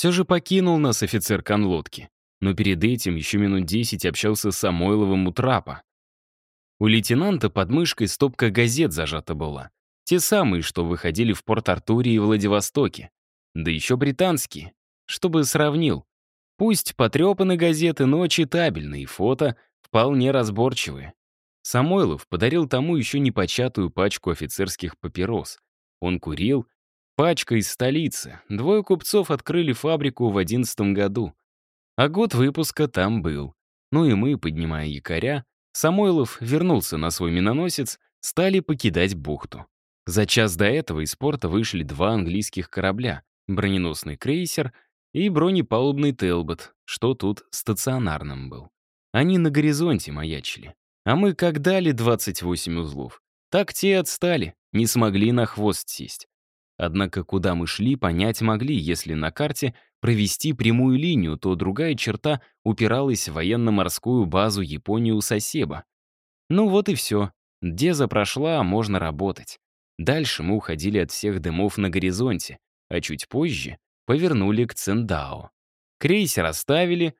Все же покинул нас офицер конлодки. Но перед этим еще минут десять общался с Самойловым у трапа. У лейтенанта под мышкой стопка газет зажата была. Те самые, что выходили в Порт-Артуре и Владивостоке. Да еще британские. Чтобы сравнил. Пусть потрепаны газеты, но читабельные, фото вполне разборчивые. Самойлов подарил тому еще непочатую пачку офицерских папирос. Он курил. Пачка из столицы. Двое купцов открыли фабрику в одиннадцатом году. А год выпуска там был. Ну и мы, поднимая якоря, Самойлов вернулся на свой миноносец, стали покидать бухту. За час до этого из порта вышли два английских корабля, броненосный крейсер и бронепалубный Телбот, что тут стационарным был. Они на горизонте маячили. А мы как дали 28 узлов, так те отстали, не смогли на хвост сесть. Однако куда мы шли, понять могли, если на карте провести прямую линию, то другая черта упиралась в военно-морскую базу Японии у Сосеба. Ну вот и все. Деза прошла, можно работать. Дальше мы уходили от всех дымов на горизонте, а чуть позже повернули к Цендао. Крейсер оставили.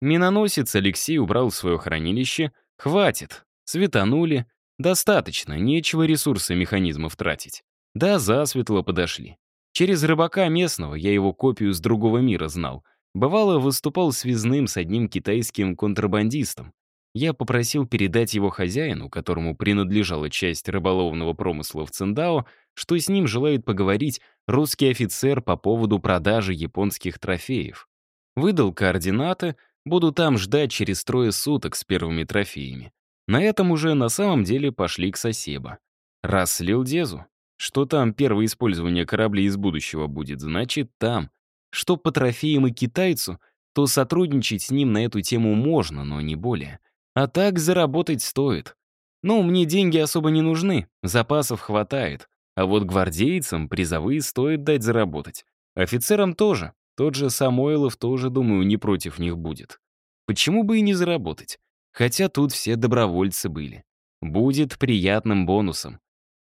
Миноносец Алексей убрал в свое хранилище. Хватит. Светанули. Достаточно, нечего ресурсы механизмов тратить. Да, засветло подошли. Через рыбака местного, я его копию с другого мира знал, бывало выступал связным с одним китайским контрабандистом. Я попросил передать его хозяину, которому принадлежала часть рыболовного промысла в Циндао, что с ним желает поговорить русский офицер по поводу продажи японских трофеев. Выдал координаты, буду там ждать через трое суток с первыми трофеями. На этом уже на самом деле пошли к Сосеба. Раз слил Дезу, что там первое использование кораблей из будущего будет, значит, там. Что по трофеям и китайцу, то сотрудничать с ним на эту тему можно, но не более. А так заработать стоит. Ну, мне деньги особо не нужны, запасов хватает. А вот гвардейцам призовые стоит дать заработать. Офицерам тоже. Тот же Самойлов тоже, думаю, не против них будет. Почему бы и не заработать? Хотя тут все добровольцы были. Будет приятным бонусом.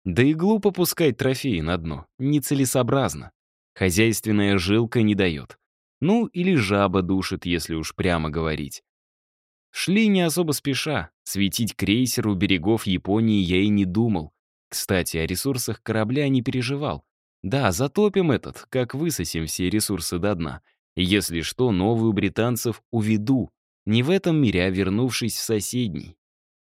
Да и глупо пускать трофеи на дно, нецелесообразно. Хозяйственная жилка не дает. Ну, или жаба душит, если уж прямо говорить. Шли не особо спеша. Светить крейсер у берегов Японии я и не думал. Кстати, о ресурсах корабля не переживал. Да, затопим этот, как высосим все ресурсы до дна. Если что, новую британцев уведу. Не в этом мире, а вернувшись в соседний.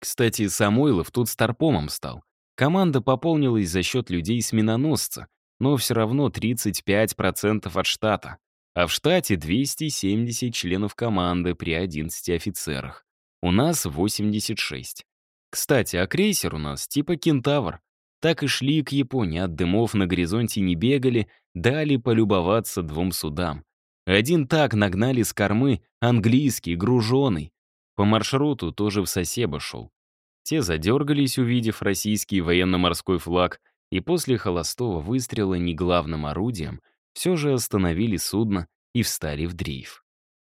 Кстати, Самойлов тут старпомом стал. Команда пополнилась за счет людей с миноносца, но все равно 35% от штата. А в штате 270 членов команды при 11 офицерах. У нас 86. Кстати, а крейсер у нас типа «Кентавр». Так и шли к Японии, от дымов на горизонте не бегали, дали полюбоваться двум судам. Один так нагнали с кормы, английский, груженый. По маршруту тоже в Сосебо шел. Те задергались, увидев российский военно-морской флаг, и после холостого выстрела не главным орудием все же остановили судно и встали в дрейф.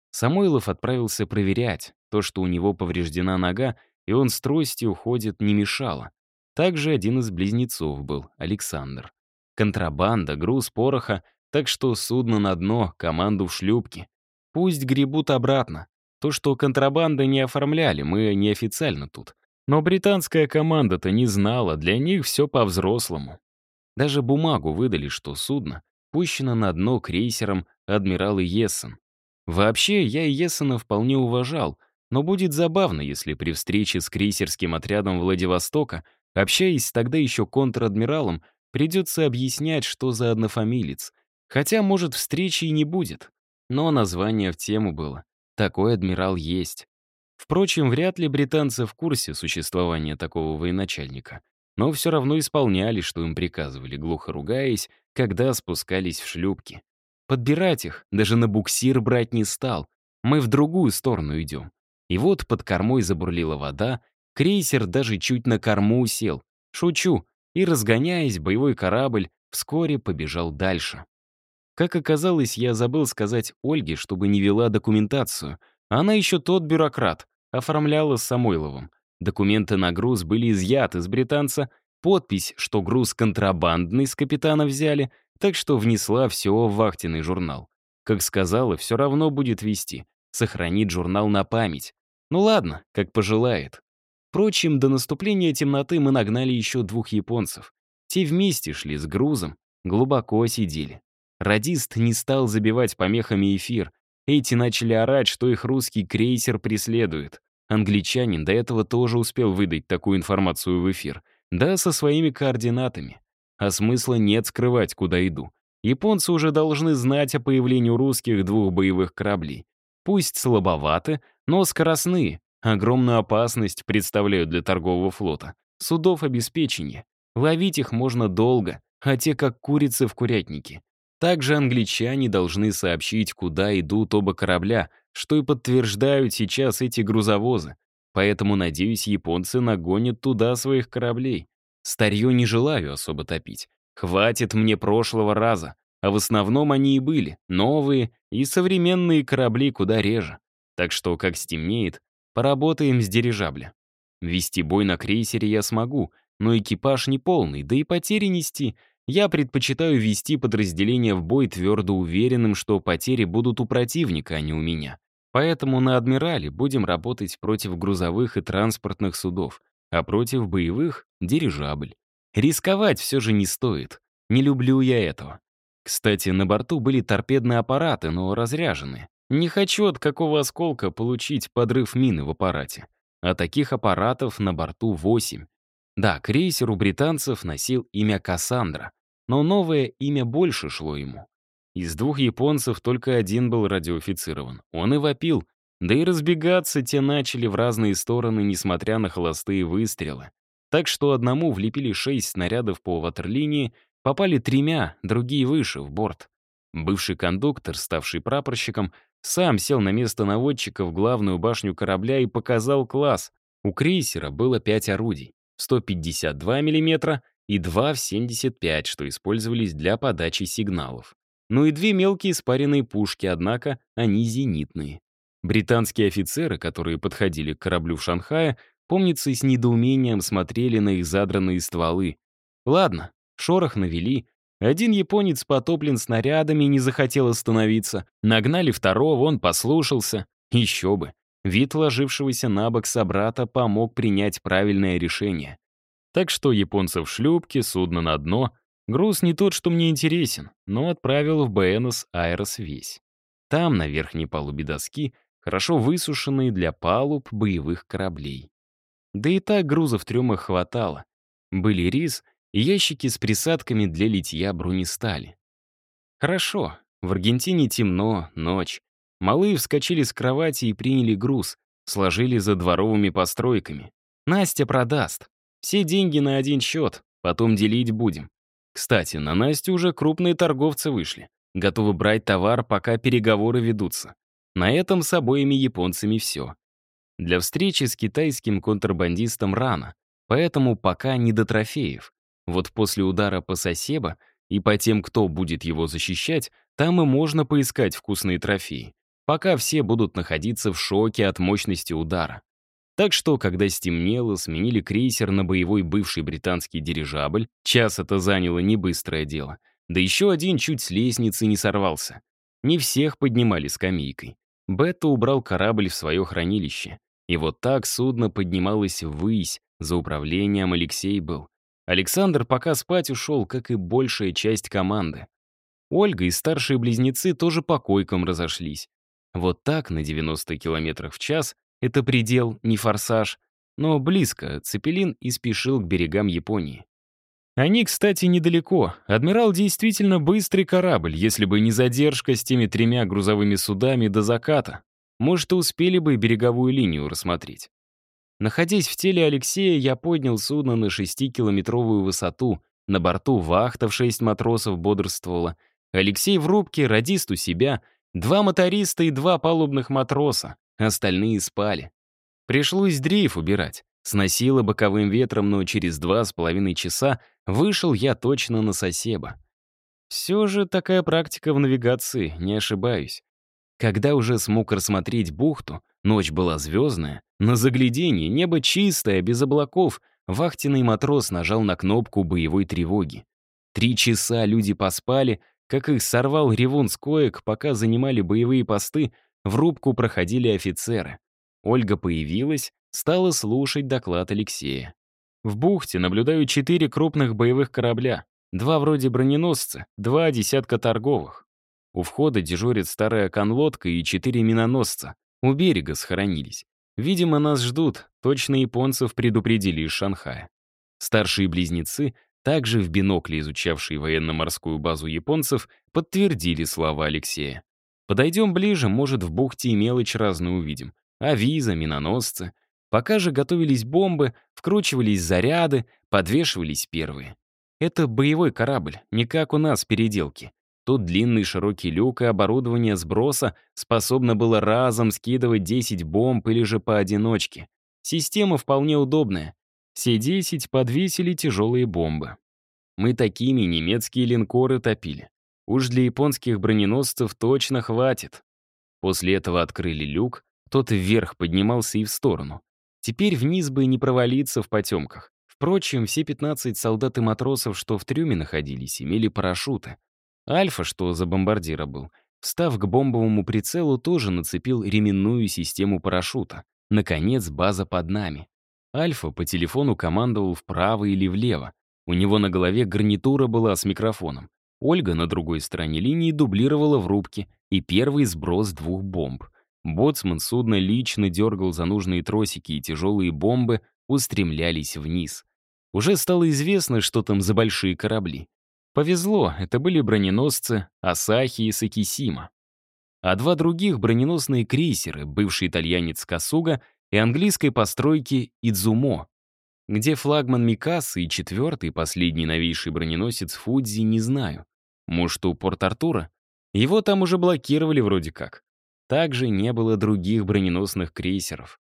Самойлов отправился проверять. То, что у него повреждена нога, и он с тростью уходит, не мешало. Также один из близнецов был, Александр. Контрабанда, груз пороха, так что судно на дно, команду в шлюпке. Пусть гребут обратно. То, что контрабанда не оформляли, мы неофициально тут. Но британская команда-то не знала, для них все по-взрослому. Даже бумагу выдали, что судно пущено на дно крейсером адмирал Ессен. Вообще, я Ессена вполне уважал, но будет забавно, если при встрече с крейсерским отрядом Владивостока, общаясь с тогда еще контр-адмиралом, придется объяснять, что за однофамилец. Хотя, может, встречи и не будет. Но название в тему было. Такой адмирал есть. Впрочем, вряд ли британцы в курсе существования такого военачальника. Но все равно исполняли, что им приказывали, глухо ругаясь, когда спускались в шлюпки. Подбирать их, даже на буксир брать не стал. Мы в другую сторону идем. И вот под кормой забурлила вода, крейсер даже чуть на корму сел. Шучу. И, разгоняясь, боевой корабль вскоре побежал дальше. Как оказалось, я забыл сказать Ольге, чтобы не вела документацию. Она еще тот бюрократ оформляла с Самойловым. Документы на груз были изъяты с британца, подпись, что груз контрабандный с капитана взяли, так что внесла все в вахтенный журнал. Как сказала, все равно будет вести. Сохранит журнал на память. Ну ладно, как пожелает. Впрочем, до наступления темноты мы нагнали еще двух японцев. Те вместе шли с грузом, глубоко сидели. Радист не стал забивать помехами эфир. Эти начали орать, что их русский крейсер преследует. Англичанин до этого тоже успел выдать такую информацию в эфир. Да, со своими координатами. А смысла нет скрывать, куда иду. Японцы уже должны знать о появлении русских двух боевых кораблей. Пусть слабоваты, но скоростные. Огромную опасность представляют для торгового флота. Судов обеспечения. Ловить их можно долго, а те как курицы в курятнике. Также англичане должны сообщить, куда идут оба корабля, что и подтверждают сейчас эти грузовозы. Поэтому, надеюсь, японцы нагонят туда своих кораблей. Старье не желаю особо топить. Хватит мне прошлого раза. А в основном они и были, новые и современные корабли куда реже. Так что, как стемнеет, поработаем с дирижабля. Вести бой на крейсере я смогу, но экипаж не полный, да и потери нести. Я предпочитаю вести подразделение в бой твердо уверенным, что потери будут у противника, а не у меня. Поэтому на «Адмирале» будем работать против грузовых и транспортных судов, а против боевых — дирижабль. Рисковать все же не стоит. Не люблю я этого. Кстати, на борту были торпедные аппараты, но разряженные. Не хочу от какого осколка получить подрыв мины в аппарате. А таких аппаратов на борту 8. Да, крейсер у британцев носил имя Кассандра, но новое имя больше шло ему. Из двух японцев только один был радиоофицирован. Он и вопил. Да и разбегаться те начали в разные стороны, несмотря на холостые выстрелы. Так что одному влепили шесть снарядов по ватерлинии, Попали тремя, другие выше, в борт. Бывший кондуктор, ставший прапорщиком, сам сел на место наводчика в главную башню корабля и показал класс. У крейсера было пять орудий. 152 мм и два в 75, что использовались для подачи сигналов. Ну и две мелкие спаренные пушки, однако они зенитные. Британские офицеры, которые подходили к кораблю в Шанхае, помнится, с недоумением смотрели на их задранные стволы. Ладно, Шорох навели. Один японец потоплен снарядами и не захотел остановиться. Нагнали второго, он послушался. Еще бы. Вид ложившегося на бок собрата помог принять правильное решение. Так что японцев в шлюпке, судно на дно. Груз не тот, что мне интересен, но отправил в Буэнос Айрес весь. Там, на верхней палубе доски, хорошо высушенные для палуб боевых кораблей. Да и так грузов трюмах хватало. Были рис и ящики с присадками для литья бронестали. Хорошо, в Аргентине темно, ночь. Малые вскочили с кровати и приняли груз, сложили за дворовыми постройками. Настя продаст. Все деньги на один счет, потом делить будем. Кстати, на Настю уже крупные торговцы вышли. Готовы брать товар, пока переговоры ведутся. На этом с обоими японцами все. Для встречи с китайским контрабандистом рано, поэтому пока не до трофеев. Вот после удара по Сосеба и по тем, кто будет его защищать, там и можно поискать вкусные трофеи, пока все будут находиться в шоке от мощности удара. Так что, когда стемнело, сменили крейсер на боевой бывший британский дирижабль, час это заняло не быстрое дело, да еще один чуть с лестницы не сорвался. Не всех поднимали скамейкой. Бетта убрал корабль в свое хранилище. И вот так судно поднималось ввысь, за управлением Алексей был. Александр пока спать ушел, как и большая часть команды. Ольга и старшие близнецы тоже по койкам разошлись. Вот так, на 90 км в час, это предел, не форсаж, но близко, Цепелин и спешил к берегам Японии. Они, кстати, недалеко. Адмирал действительно быстрый корабль, если бы не задержка с теми тремя грузовыми судами до заката. Может, и успели бы береговую линию рассмотреть. Находясь в теле Алексея, я поднял судно на шестикилометровую высоту. На борту вахта в шесть матросов бодрствовала. Алексей в рубке, радист у себя, два моториста и два палубных матроса. Остальные спали. Пришлось дрейф убирать. Сносило боковым ветром, но через два с половиной часа вышел я точно на сосеба. Все же такая практика в навигации, не ошибаюсь. Когда уже смог рассмотреть бухту, ночь была звездная, на загляденье небо чистое, без облаков, вахтенный матрос нажал на кнопку боевой тревоги. Три часа люди поспали, как их сорвал ревун с коек, пока занимали боевые посты, в рубку проходили офицеры. Ольга появилась, стала слушать доклад Алексея. В бухте наблюдаю четыре крупных боевых корабля, два вроде броненосца, два десятка торговых. У входа дежурит старая конлодка и четыре миноносца. У берега схоронились. Видимо, нас ждут, точно японцев предупредили из Шанхая. Старшие близнецы, также в бинокле изучавшие военно-морскую базу японцев, подтвердили слова Алексея. Подойдем ближе, может, в бухте и мелочь разную увидим. Авиза, миноносцы. Пока же готовились бомбы, вкручивались заряды, подвешивались первые. Это боевой корабль, не как у нас переделки. Тут длинный широкий люк и оборудование сброса способно было разом скидывать 10 бомб или же поодиночке. Система вполне удобная. Все 10 подвесили тяжелые бомбы. Мы такими немецкие линкоры топили. Уж для японских броненосцев точно хватит. После этого открыли люк, тот вверх поднимался и в сторону. Теперь вниз бы не провалиться в потемках. Впрочем, все 15 солдат и матросов, что в трюме находились, имели парашюты. Альфа, что за бомбардира был, встав к бомбовому прицелу, тоже нацепил ременную систему парашюта. Наконец, база под нами. Альфа по телефону командовал вправо или влево. У него на голове гарнитура была с микрофоном. Ольга на другой стороне линии дублировала в рубке и первый сброс двух бомб. Боцман судно лично дергал за нужные тросики, и тяжелые бомбы устремлялись вниз. Уже стало известно, что там за большие корабли. Повезло, это были броненосцы Асахи и Сакисима. А два других броненосные крейсеры, бывший итальянец Касуга и английской постройки Идзумо. Где флагман Микаса и четвертый, последний новейший броненосец Фудзи, не знаю. Может, у Порт-Артура? Его там уже блокировали вроде как. Также не было других броненосных крейсеров.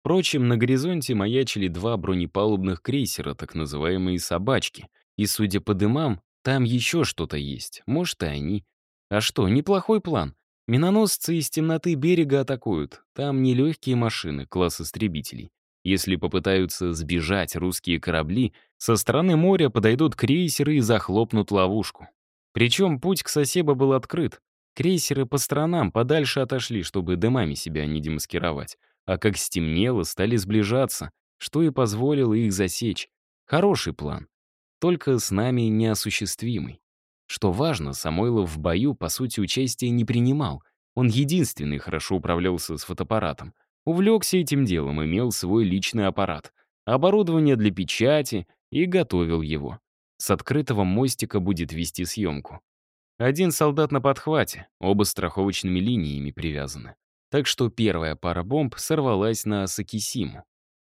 Впрочем, на горизонте маячили два бронепалубных крейсера, так называемые «собачки», и, судя по дымам, там еще что-то есть, может, и они. А что, неплохой план. Миноносцы из темноты берега атакуют. Там нелегкие машины, класс истребителей. Если попытаются сбежать русские корабли, со стороны моря подойдут крейсеры и захлопнут ловушку. Причем путь к Сосебо был открыт. Крейсеры по сторонам подальше отошли, чтобы дымами себя не демаскировать. А как стемнело, стали сближаться, что и позволило их засечь. Хороший план. Только с нами неосуществимый. Что важно, Самойлов в бою, по сути, участия не принимал. Он единственный хорошо управлялся с фотоаппаратом. Увлекся этим делом, имел свой личный аппарат, оборудование для печати и готовил его. С открытого мостика будет вести съемку. Один солдат на подхвате, оба страховочными линиями привязаны. Так что первая пара бомб сорвалась на Сакисиму.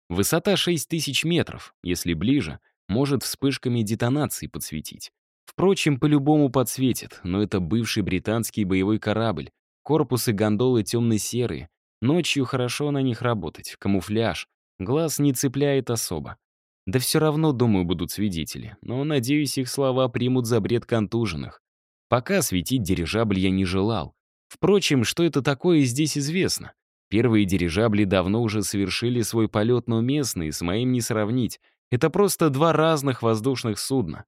Высота 6000 метров, если ближе, может вспышками детонации подсветить. Впрочем, по-любому подсветит, но это бывший британский боевой корабль. Корпусы гондолы темно-серые. Ночью хорошо на них работать, камуфляж. Глаз не цепляет особо. Да все равно, думаю, будут свидетели, но, надеюсь, их слова примут за бред контуженных. Пока светить дирижабль я не желал. Впрочем, что это такое, здесь известно. Первые дирижабли давно уже совершили свой полет, но местные с моим не сравнить. Это просто два разных воздушных судна.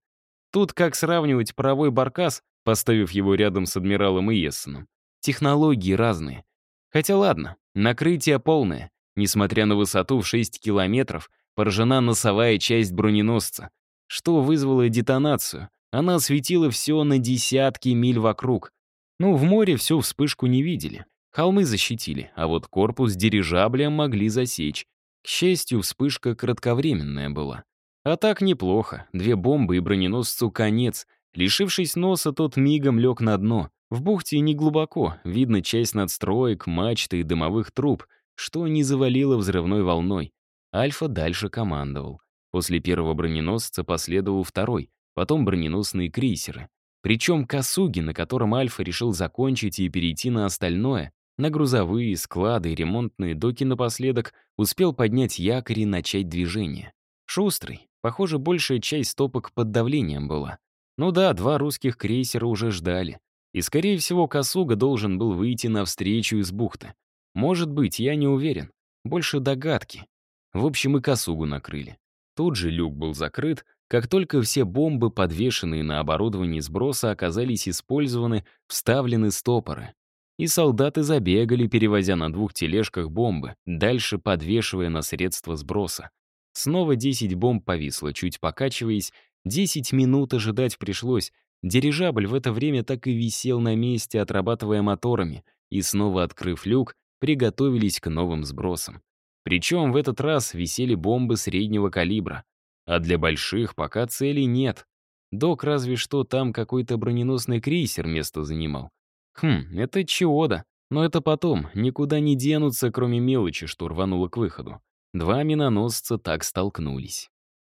Тут как сравнивать паровой баркас, поставив его рядом с адмиралом Иессеном. Технологии разные. Хотя ладно, накрытие полное. Несмотря на высоту в 6 километров, поражена носовая часть броненосца, что вызвало детонацию. Она осветила все на десятки миль вокруг. Ну, в море всю вспышку не видели. Холмы защитили, а вот корпус дирижабля могли засечь. К счастью, вспышка кратковременная была. А так неплохо. Две бомбы и броненосцу конец. Лишившись носа, тот мигом лег на дно. В бухте не глубоко, видно часть надстроек, мачты и дымовых труб, что не завалило взрывной волной. Альфа дальше командовал. После первого броненосца последовал второй, потом броненосные крейсеры. Причем Касуги, на котором Альфа решил закончить и перейти на остальное, на грузовые, склады и ремонтные доки напоследок, успел поднять якорь и начать движение. Шустрый. Похоже, большая часть стопок под давлением была. Ну да, два русских крейсера уже ждали. И, скорее всего, Касуга должен был выйти навстречу из бухты. Может быть, я не уверен. Больше догадки. В общем, и Касугу накрыли. Тут же люк был закрыт, Как только все бомбы, подвешенные на оборудовании сброса, оказались использованы, вставлены стопоры. И солдаты забегали, перевозя на двух тележках бомбы, дальше подвешивая на средства сброса. Снова 10 бомб повисло, чуть покачиваясь. 10 минут ожидать пришлось. Дирижабль в это время так и висел на месте, отрабатывая моторами, и снова открыв люк, приготовились к новым сбросам. Причем в этот раз висели бомбы среднего калибра. А для больших пока целей нет. Док разве что там какой-то броненосный крейсер место занимал. Хм, это чего-то. Но это потом, никуда не денутся, кроме мелочи, что рвануло к выходу. Два миноносца так столкнулись.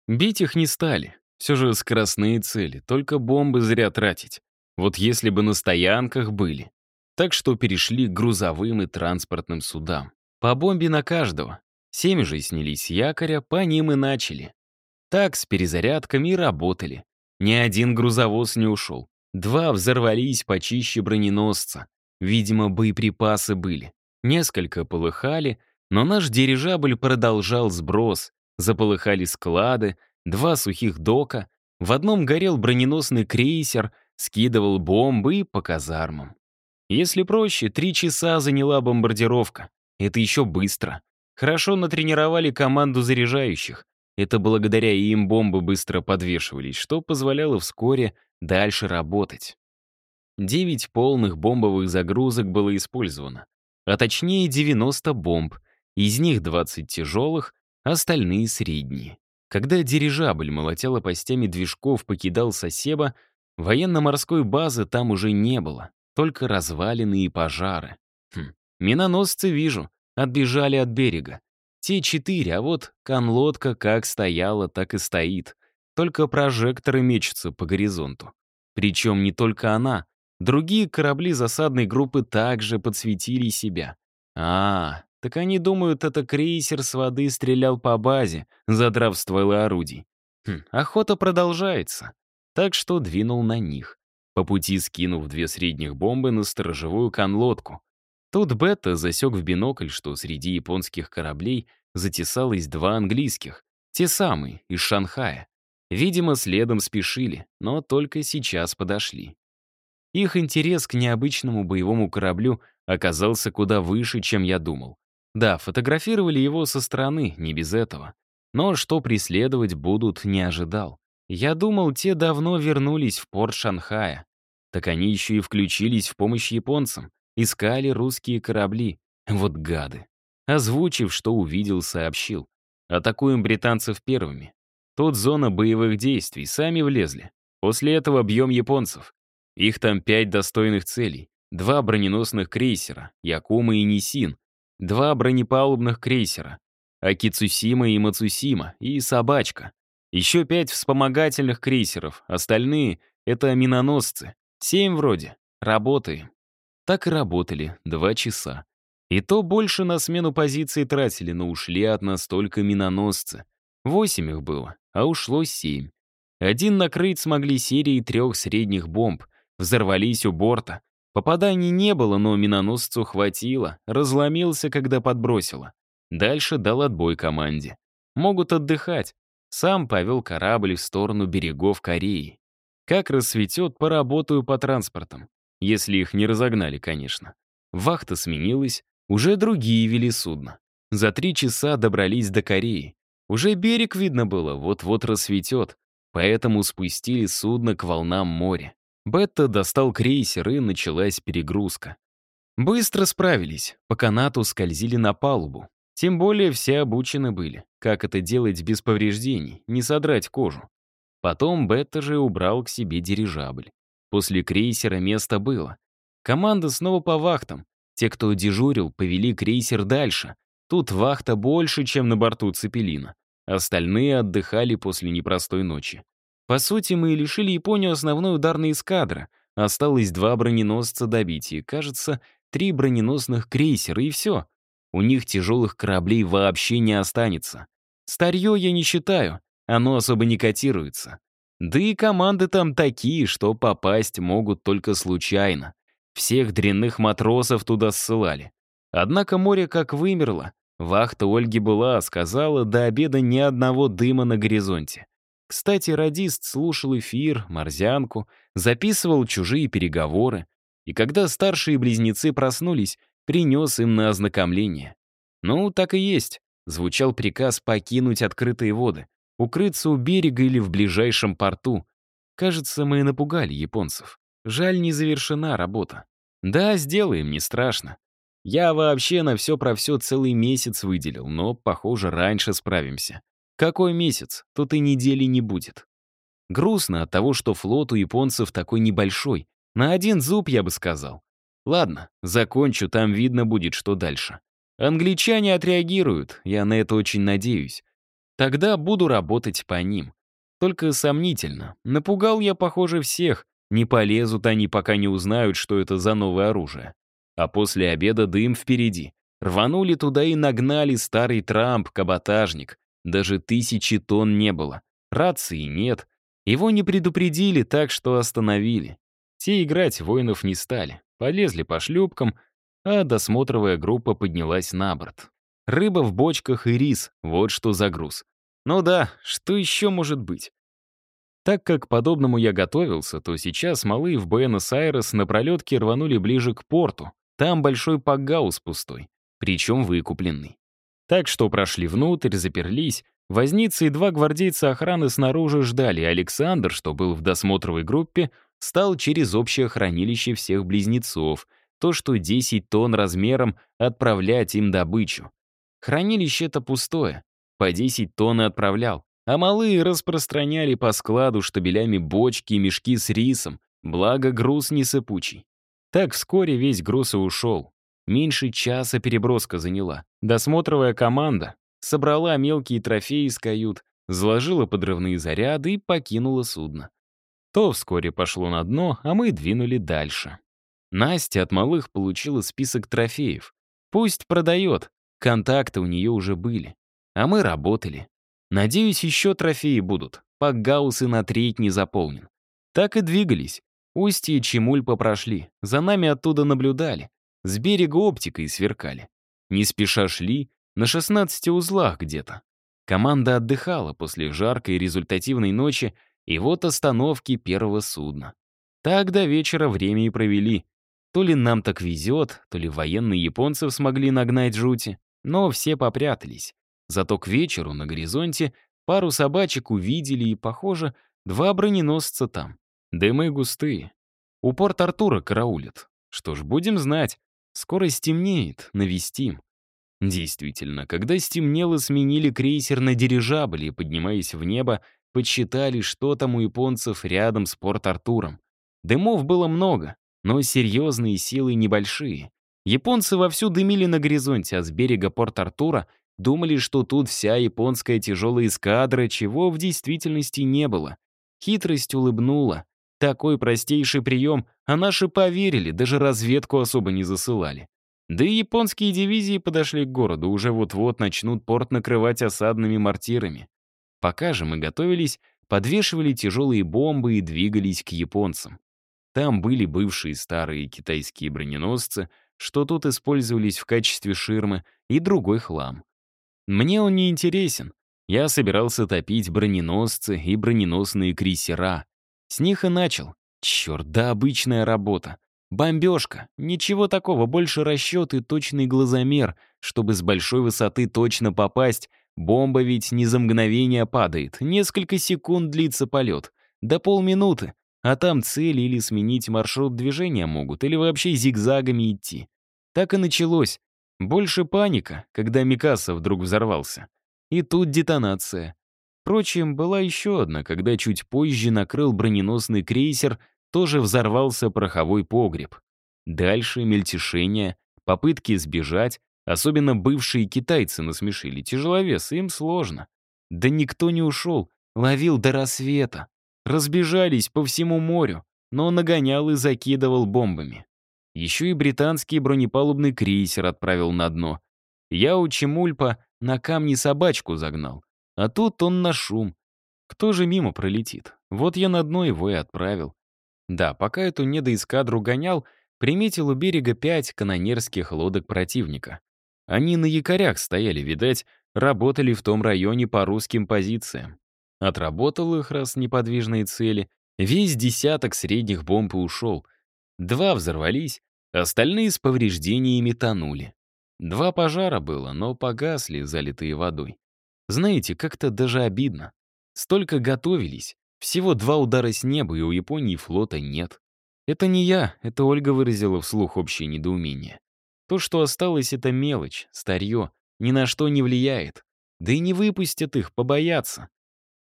Бить их не стали. Все же скоростные цели, только бомбы зря тратить. Вот если бы на стоянках были. Так что перешли к грузовым и транспортным судам. По бомбе на каждого. Семь же снялись якоря, по ним и начали. Так с перезарядками и работали. Ни один грузовоз не ушел. Два взорвались почище броненосца. Видимо, боеприпасы были. Несколько полыхали, но наш дирижабль продолжал сброс. Заполыхали склады, два сухих дока. В одном горел броненосный крейсер, скидывал бомбы по казармам. Если проще, три часа заняла бомбардировка. Это еще быстро. Хорошо натренировали команду заряжающих. Это благодаря им бомбы быстро подвешивались, что позволяло вскоре дальше работать. Девять полных бомбовых загрузок было использовано, а точнее 90 бомб, из них 20 тяжелых, остальные средние. Когда дирижабль, молотя лопастями движков, покидал Сосеба, военно-морской базы там уже не было, только развалины и пожары. Хм, миноносцы вижу, Отбежали от берега. Те четыре, а вот конлодка как стояла, так и стоит. Только прожекторы мечутся по горизонту. Причем не только она. Другие корабли засадной группы также подсветили себя. А, так они думают, это крейсер с воды стрелял по базе, задрав стволы орудий. Хм, охота продолжается. Так что двинул на них. По пути скинув две средних бомбы на сторожевую конлодку. Тут Бетта засек в бинокль, что среди японских кораблей затесалось два английских, те самые, из Шанхая. Видимо, следом спешили, но только сейчас подошли. Их интерес к необычному боевому кораблю оказался куда выше, чем я думал. Да, фотографировали его со стороны, не без этого. Но что преследовать будут, не ожидал. Я думал, те давно вернулись в порт Шанхая. Так они еще и включились в помощь японцам. Искали русские корабли. Вот гады. Озвучив, что увидел, сообщил. Атакуем британцев первыми. Тут зона боевых действий, сами влезли. После этого бьем японцев. Их там пять достойных целей. Два броненосных крейсера, Якума и Нисин. Два бронепалубных крейсера, Акицусима и Мацусима, и Собачка. Еще пять вспомогательных крейсеров, остальные — это миноносцы. Семь вроде. Работаем. Так и работали два часа. И то больше на смену позиции тратили, но ушли от нас только миноносцы. Восемь их было, а ушло семь. Один накрыть смогли серией трех средних бомб. Взорвались у борта. Попаданий не было, но миноносцу хватило. Разломился, когда подбросило. Дальше дал отбой команде. Могут отдыхать. Сам повел корабль в сторону берегов Кореи. Как рассветет, поработаю по транспортам. Если их не разогнали, конечно. Вахта сменилась, уже другие вели судно. За три часа добрались до Кореи. Уже берег видно было, вот-вот рассветет, поэтому спустили судно к волнам моря. Бетта достал крейсер, и началась перегрузка. Быстро справились, по канату скользили на палубу. Тем более все обучены были, как это делать без повреждений, не содрать кожу. Потом Бетта же убрал к себе дирижабль. После крейсера место было. Команда снова по вахтам. Те, кто дежурил, повели крейсер дальше. Тут вахта больше, чем на борту Цепелина. Остальные отдыхали после непростой ночи. По сути, мы лишили Японию основной ударной эскадры. Осталось два броненосца добить и, кажется, три броненосных крейсера, и все. У них тяжелых кораблей вообще не останется. Старье я не считаю, оно особо не котируется. Да и команды там такие, что попасть могут только случайно. Всех дрянных матросов туда ссылали. Однако море как вымерло. Вахта Ольги была, сказала, до обеда ни одного дыма на горизонте. Кстати, радист слушал эфир, морзянку, записывал чужие переговоры, и когда старшие близнецы проснулись, принес им на ознакомление. Ну, так и есть. Звучал приказ покинуть открытые воды, укрыться у берега или в ближайшем порту. Кажется, мы напугали японцев. Жаль, не завершена работа. Да, сделаем, не страшно. Я вообще на все про все целый месяц выделил, но, похоже, раньше справимся. Какой месяц? Тут и недели не будет. Грустно от того, что флот у японцев такой небольшой. На один зуб, я бы сказал. Ладно, закончу, там видно будет, что дальше. Англичане отреагируют, я на это очень надеюсь. Тогда буду работать по ним. Только сомнительно. Напугал я, похоже, всех. Не полезут они, пока не узнают, что это за новое оружие. А после обеда дым впереди. Рванули туда и нагнали старый Трамп, каботажник. Даже тысячи тонн не было. Рации нет. Его не предупредили, так что остановили. Те играть воинов не стали. Полезли по шлюпкам, а досмотровая группа поднялась на борт. Рыба в бочках и рис — вот что за груз. Ну да, что еще может быть? Так как подобному я готовился, то сейчас малые в Буэнос-Айрес на пролетке рванули ближе к порту. Там большой пагаус пустой, причем выкупленный. Так что прошли внутрь, заперлись. Возницы и два гвардейца охраны снаружи ждали. Александр, что был в досмотровой группе, стал через общее хранилище всех близнецов, то, что 10 тонн размером, отправлять им добычу. Хранилище-то пустое, по 10 тонн отправлял. А малые распространяли по складу штабелями бочки и мешки с рисом, благо груз не сыпучий. Так вскоре весь груз и ушел. Меньше часа переброска заняла. Досмотровая команда собрала мелкие трофеи из кают, заложила подрывные заряды и покинула судно. То вскоре пошло на дно, а мы двинули дальше. Настя от малых получила список трофеев. Пусть продает, контакты у нее уже были. А мы работали. Надеюсь, еще трофеи будут. Пакгаус и на треть не заполнен. Так и двигались. Устье и Чемульпа прошли. За нами оттуда наблюдали. С берега оптикой сверкали. Не спеша шли, на 16 узлах где-то. Команда отдыхала после жаркой результативной ночи, и вот остановки первого судна. Так до вечера время и провели. То ли нам так везет, то ли военные японцев смогли нагнать жути, но все попрятались. Зато к вечеру на горизонте пару собачек увидели и, похоже, два броненосца там. Дымы густые. У порт Артура караулят. Что ж, будем знать. Скоро стемнеет, навестим. Действительно, когда стемнело, сменили крейсер на дирижабль и, поднимаясь в небо, подсчитали, что там у японцев рядом с порт Артуром. Дымов было много, но серьезные силы небольшие. Японцы вовсю дымили на горизонте, а с берега порт Артура Думали, что тут вся японская тяжелая эскадра, чего в действительности не было. Хитрость улыбнула. Такой простейший прием, а наши поверили, даже разведку особо не засылали. Да и японские дивизии подошли к городу, уже вот-вот начнут порт накрывать осадными мортирами. Пока же мы готовились, подвешивали тяжелые бомбы и двигались к японцам. Там были бывшие старые китайские броненосцы, что тут использовались в качестве ширмы, и другой хлам. Мне он не интересен. Я собирался топить броненосцы и броненосные крейсера. С них и начал. Черт, да обычная работа. Бомбежка. Ничего такого, больше расчет и точный глазомер, чтобы с большой высоты точно попасть. Бомба ведь не за мгновение падает. Несколько секунд длится полет. До полминуты. А там цели или сменить маршрут движения могут, или вообще зигзагами идти. Так и началось. Больше паника, когда Микаса вдруг взорвался. И тут детонация. Впрочем, была еще одна, когда чуть позже накрыл броненосный крейсер, тоже взорвался пороховой погреб. Дальше мельтешение, попытки сбежать, особенно бывшие китайцы насмешили. Тяжеловес, им сложно. Да никто не ушел, ловил до рассвета. Разбежались по всему морю, но нагонял и закидывал бомбами. Еще и британский бронепалубный крейсер отправил на дно. Я у Чемульпа на камни собачку загнал. А тут он на шум. Кто же мимо пролетит? Вот я на дно его и отправил. Да, пока эту недоэскадру гонял, приметил у берега пять канонерских лодок противника. Они на якорях стояли, видать, работали в том районе по русским позициям. Отработал их раз неподвижные цели. Весь десяток средних бомб и ушел. Два взорвались, остальные с повреждениями тонули. Два пожара было, но погасли, залитые водой. Знаете, как-то даже обидно. Столько готовились, всего два удара с неба, и у Японии флота нет. Это не я, это Ольга выразила вслух общее недоумение. То, что осталось, это мелочь, старье, ни на что не влияет. Да и не выпустят их, побоятся.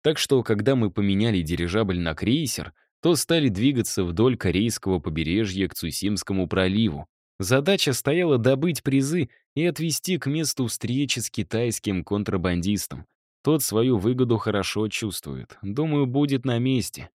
Так что, когда мы поменяли дирижабль на крейсер, то стали двигаться вдоль корейского побережья к Цусимскому проливу. Задача стояла добыть призы и отвезти к месту встречи с китайским контрабандистом. Тот свою выгоду хорошо чувствует. Думаю, будет на месте.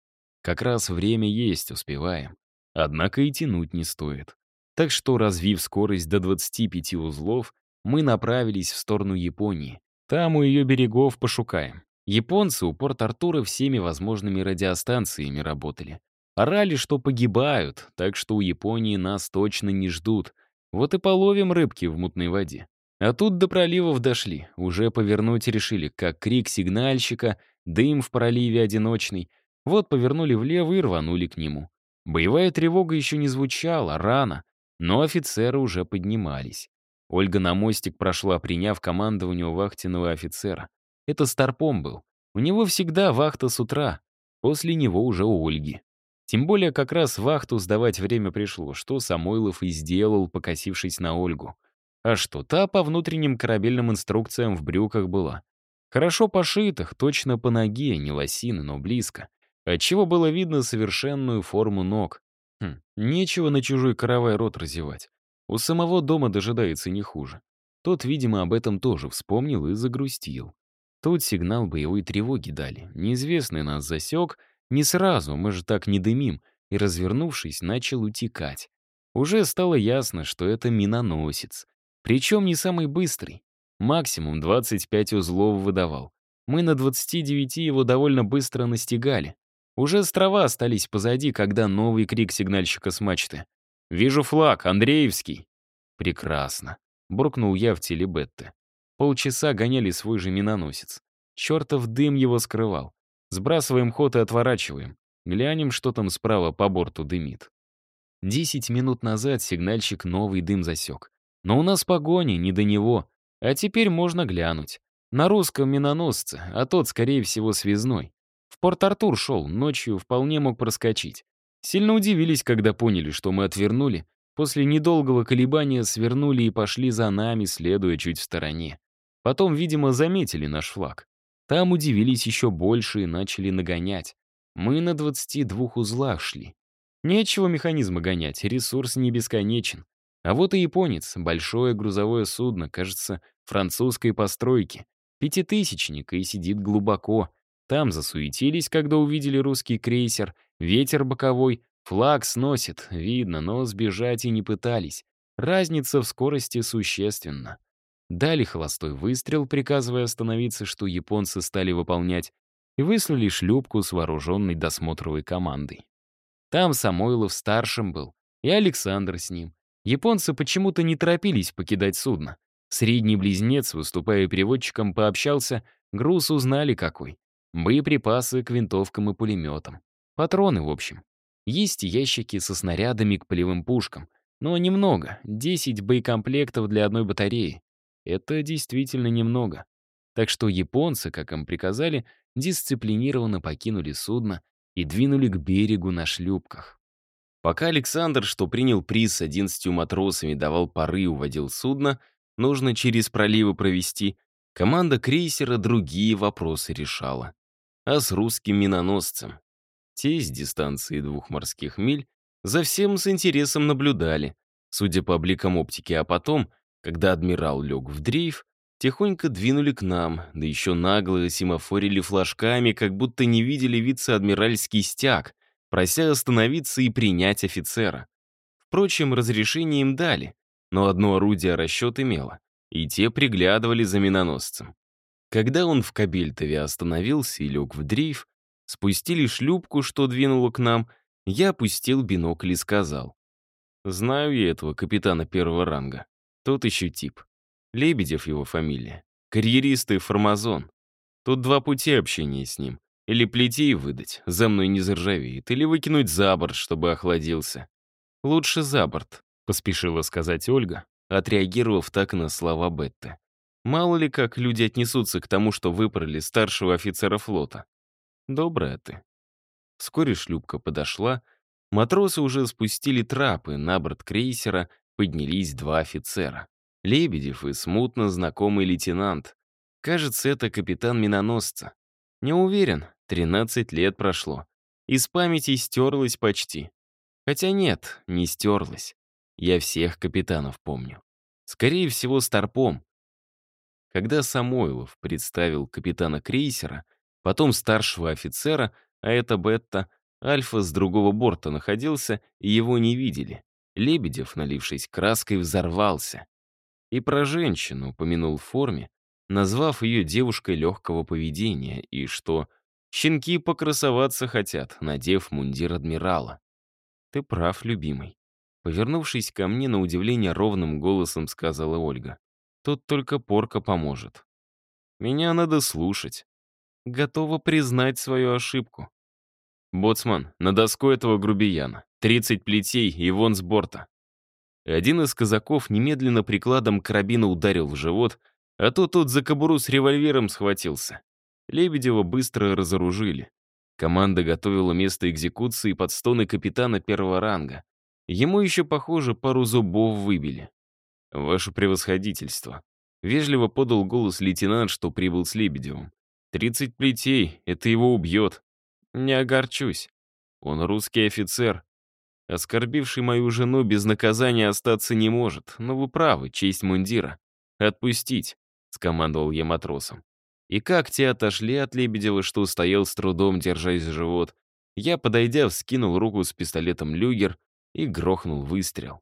Как раз время есть, успеваем. Однако и тянуть не стоит. Так что, развив скорость до 25 узлов, мы направились в сторону Японии. Там у ее берегов пошукаем. Японцы у Порт-Артура всеми возможными радиостанциями работали. Орали, что погибают, так что у Японии нас точно не ждут. Вот и половим рыбки в мутной воде. А тут до проливов дошли, уже повернуть решили, как крик сигнальщика, дым в проливе одиночный. Вот повернули влево и рванули к нему. Боевая тревога еще не звучала, рано, но офицеры уже поднимались. Ольга на мостик прошла, приняв командование у вахтенного офицера. Это Старпом был. У него всегда вахта с утра. После него уже у Ольги. Тем более как раз вахту сдавать время пришло, что Самойлов и сделал, покосившись на Ольгу. А что, та по внутренним корабельным инструкциям в брюках была. Хорошо пошитых, точно по ноге, не лосины, но близко. Отчего было видно совершенную форму ног. Хм, нечего на чужой каравай рот разевать. У самого дома дожидается не хуже. Тот, видимо, об этом тоже вспомнил и загрустил. Тут сигнал боевой тревоги дали. Неизвестный нас засек. Не сразу, мы же так не дымим. И, развернувшись, начал утекать. Уже стало ясно, что это миноносец. Причем не самый быстрый. Максимум 25 узлов выдавал. Мы на 29 его довольно быстро настигали. Уже острова остались позади, когда новый крик сигнальщика с мачты. «Вижу флаг, Андреевский!» «Прекрасно», — буркнул я в теле Бетты. Полчаса гоняли свой же миноносец. Чертов дым его скрывал. Сбрасываем ход и отворачиваем. Глянем, что там справа по борту дымит. Десять минут назад сигнальщик новый дым засек. Но у нас погони, не до него. А теперь можно глянуть. На русском миноносце, а тот, скорее всего, связной. В Порт-Артур шел, ночью вполне мог проскочить. Сильно удивились, когда поняли, что мы отвернули. После недолгого колебания свернули и пошли за нами, следуя чуть в стороне. Потом, видимо, заметили наш флаг. Там удивились еще больше и начали нагонять. Мы на 22 узлах шли. Нечего механизма гонять, ресурс не бесконечен. А вот и японец, большое грузовое судно, кажется, французской постройки. Пятитысячник и сидит глубоко. Там засуетились, когда увидели русский крейсер, ветер боковой, флаг сносит, видно, но сбежать и не пытались. Разница в скорости существенна. Дали холостой выстрел, приказывая остановиться, что японцы стали выполнять, и выслали шлюпку с вооруженной досмотровой командой. Там Самойлов старшим был, и Александр с ним. Японцы почему-то не торопились покидать судно. Средний близнец, выступая переводчиком, пообщался, груз узнали какой. Боеприпасы к винтовкам и пулеметам. Патроны, в общем. Есть ящики со снарядами к полевым пушкам. Но немного, 10 боекомплектов для одной батареи. Это действительно немного. Так что японцы, как им приказали, дисциплинированно покинули судно и двинули к берегу на шлюпках. Пока Александр, что принял приз с 11 матросами, давал пары и уводил судно, нужно через проливы провести, команда крейсера другие вопросы решала. А с русским миноносцем? Те с дистанции двух морских миль за всем с интересом наблюдали, судя по обликам оптики, а потом — когда адмирал лег в дрейф, тихонько двинули к нам, да еще нагло семафорили флажками, как будто не видели вице-адмиральский стяг, прося остановиться и принять офицера. Впрочем, разрешение им дали, но одно орудие расчет имело, и те приглядывали за миноносцем. Когда он в Кабельтове остановился и лег в дрейф, спустили шлюпку, что двинуло к нам, я опустил бинокль и сказал. «Знаю я этого капитана первого ранга. Тот еще тип. Лебедев его фамилия. Карьерист и формазон. Тут два пути общения с ним. Или плети и выдать, за мной не заржавеет, или выкинуть за борт, чтобы охладился. Лучше за борт, поспешила сказать Ольга, отреагировав так на слова Бетты. Мало ли как люди отнесутся к тому, что выпороли старшего офицера флота. Добрая ты. Вскоре шлюпка подошла, матросы уже спустили трапы, на борт крейсера поднялись два офицера. Лебедев и смутно знакомый лейтенант. Кажется, это капитан миноносца. Не уверен, 13 лет прошло. Из памяти стерлась почти. Хотя нет, не стерлась. Я всех капитанов помню. Скорее всего, старпом. Когда Самойлов представил капитана крейсера, потом старшего офицера, а это Бетта, Альфа с другого борта находился, и его не видели. Лебедев, налившись краской, взорвался. И про женщину упомянул в форме, назвав ее девушкой легкого поведения, и что щенки покрасоваться хотят, надев мундир адмирала. «Ты прав, любимый». Повернувшись ко мне, на удивление ровным голосом сказала Ольга. «Тут только порка поможет. Меня надо слушать. Готова признать свою ошибку. Боцман, на доску этого грубияна. 30 плетей и вон с борта. Один из казаков немедленно прикладом карабина ударил в живот, а то тот за кобуру с револьвером схватился. Лебедева быстро разоружили. Команда готовила место экзекуции под стоны капитана первого ранга. Ему еще, похоже, пару зубов выбили. «Ваше превосходительство», — вежливо подал голос лейтенант, что прибыл с Лебедевым. «Тридцать плетей, это его убьет». «Не огорчусь. Он русский офицер, Оскорбивший мою жену без наказания остаться не может, но вы правы, честь мундира. «Отпустить», — скомандовал я матросом. И как те отошли от Лебедева, что стоял с трудом, держась за живот, я, подойдя, вскинул руку с пистолетом «Люгер» и грохнул выстрел.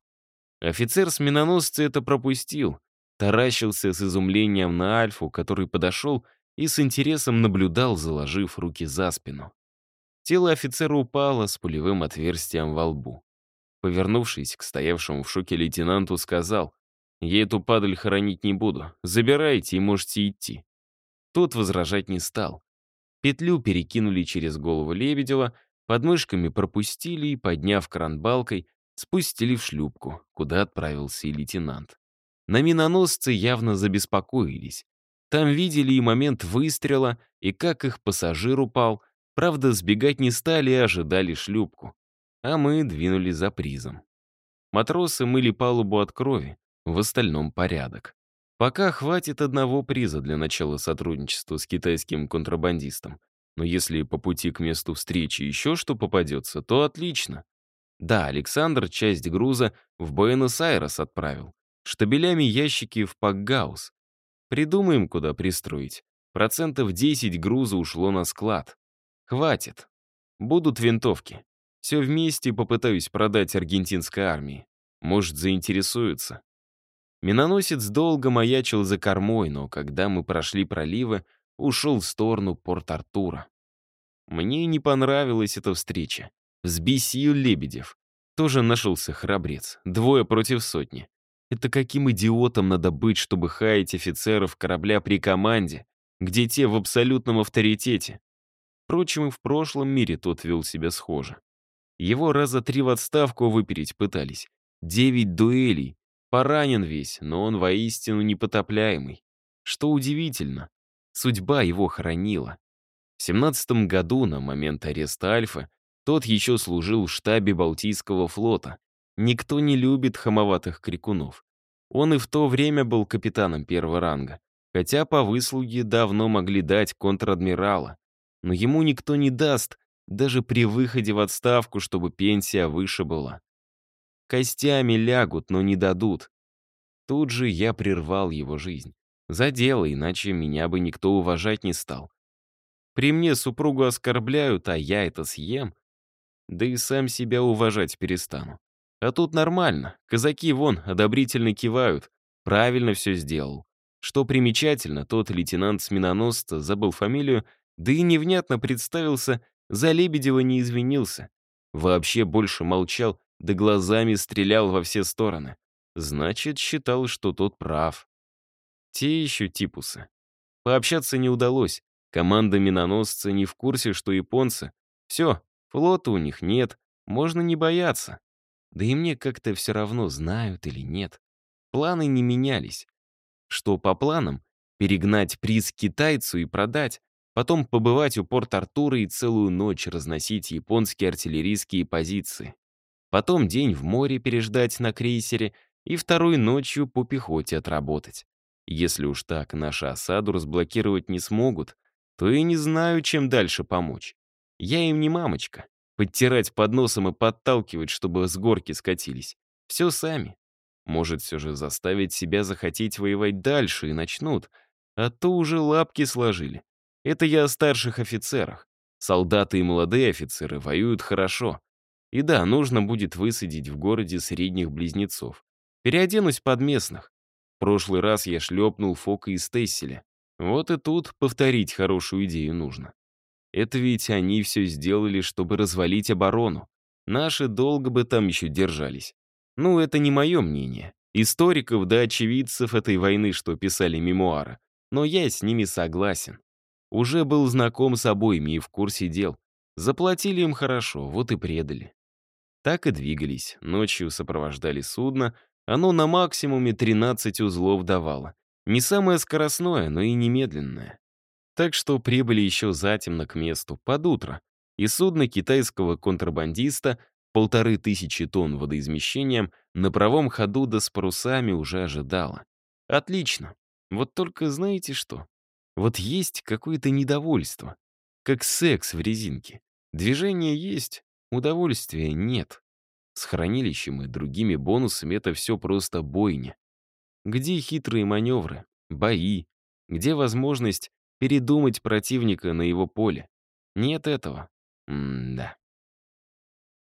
Офицер с миноносца это пропустил, таращился с изумлением на Альфу, который подошел и с интересом наблюдал, заложив руки за спину. Тело офицера упало с пулевым отверстием во лбу. Повернувшись к стоявшему в шоке лейтенанту, сказал, «Я эту падаль хоронить не буду. Забирайте и можете идти». Тот возражать не стал. Петлю перекинули через голову Лебедева, подмышками пропустили и, подняв кран балкой, спустили в шлюпку, куда отправился и лейтенант. На миноносцы явно забеспокоились. Там видели и момент выстрела, и как их пассажир упал, Правда, сбегать не стали и ожидали шлюпку. А мы двинули за призом. Матросы мыли палубу от крови, в остальном порядок. Пока хватит одного приза для начала сотрудничества с китайским контрабандистом. Но если по пути к месту встречи еще что попадется, то отлично. Да, Александр часть груза в Буэнос-Айрес отправил. Штабелями ящики в Пакгаус. Придумаем, куда пристроить. Процентов 10 груза ушло на склад. Хватит. Будут винтовки. Все вместе попытаюсь продать аргентинской армии. Может, заинтересуются. Миноносец долго маячил за кормой, но когда мы прошли проливы, ушел в сторону Порт-Артура. Мне не понравилась эта встреча. Взбесил Лебедев. Тоже нашелся храбрец. Двое против сотни. Это каким идиотом надо быть, чтобы хаять офицеров корабля при команде, где те в абсолютном авторитете? Впрочем, и в прошлом мире тот вел себя схоже. Его раза три в отставку выпереть пытались. Девять дуэлей. Поранен весь, но он воистину непотопляемый. Что удивительно, судьба его хранила. В семнадцатом году, на момент ареста Альфа, тот еще служил в штабе Балтийского флота. Никто не любит хамоватых крикунов. Он и в то время был капитаном первого ранга, хотя по выслуге давно могли дать контр-адмирала но ему никто не даст, даже при выходе в отставку, чтобы пенсия выше была. Костями лягут, но не дадут. Тут же я прервал его жизнь. За дело, иначе меня бы никто уважать не стал. При мне супругу оскорбляют, а я это съем. Да и сам себя уважать перестану. А тут нормально. Казаки вон одобрительно кивают. Правильно все сделал. Что примечательно, тот лейтенант с миноносца, забыл фамилию, да и невнятно представился, за Лебедева не извинился. Вообще больше молчал, да глазами стрелял во все стороны. Значит, считал, что тот прав. Те еще типусы. Пообщаться не удалось. Команда миноносца не в курсе, что японцы. Все, флота у них нет, можно не бояться. Да и мне как-то все равно, знают или нет. Планы не менялись. Что по планам? Перегнать приз китайцу и продать, потом побывать у порт Артура и целую ночь разносить японские артиллерийские позиции. Потом день в море переждать на крейсере и второй ночью по пехоте отработать. Если уж так нашу осаду разблокировать не смогут, то и не знаю, чем дальше помочь. Я им не мамочка. Подтирать под носом и подталкивать, чтобы с горки скатились. Все сами. Может, все же заставить себя захотеть воевать дальше и начнут, а то уже лапки сложили. Это я о старших офицерах. Солдаты и молодые офицеры воюют хорошо. И да, нужно будет высадить в городе средних близнецов. Переоденусь под местных. В прошлый раз я шлепнул Фока и Стесселя. Вот и тут повторить хорошую идею нужно. Это ведь они все сделали, чтобы развалить оборону. Наши долго бы там еще держались. Ну, это не мое мнение. Историков да очевидцев этой войны, что писали мемуары. Но я с ними согласен. Уже был знаком с обоими и в курсе дел. Заплатили им хорошо, вот и предали. Так и двигались. Ночью сопровождали судно. Оно на максимуме 13 узлов давало. Не самое скоростное, но и немедленное. Так что прибыли еще затемно к месту, под утро. И судно китайского контрабандиста, полторы тысячи тонн водоизмещением, на правом ходу да с парусами уже ожидало. Отлично. Вот только знаете что? Вот есть какое-то недовольство. Как секс в резинке. Движение есть, удовольствия нет. С хранилищем и другими бонусами это все просто бойня. Где хитрые маневры, бои, где возможность передумать противника на его поле? Нет этого. М-да.